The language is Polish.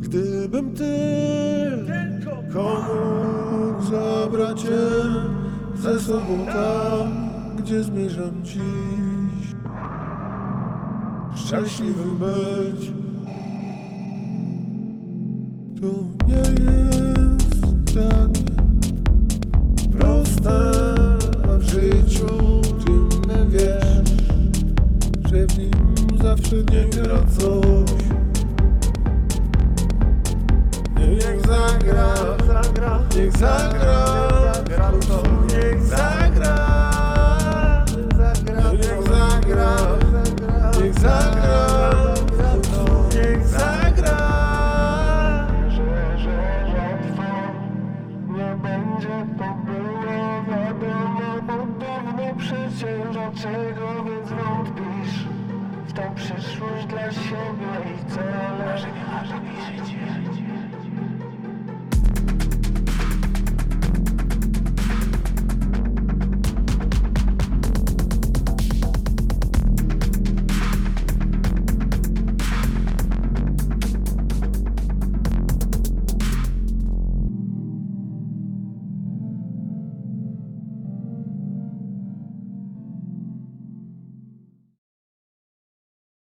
Gdybym tylko mógł zabrać cię ze sobą tam, gdzie zmierzam dziś. Szczęśliwym być. To nie jest takie proste, a w życiu ty nie wiesz, że w nim zawsze nie gra zagra, niech zagra, niech zagra, niech zagra, niech zagra, niech zagra. Wierzę, że łatwo nie będzie to było wiadomo od dawna przecież dlaczego więc wątpisz w tą przyszłość dla siebie i cele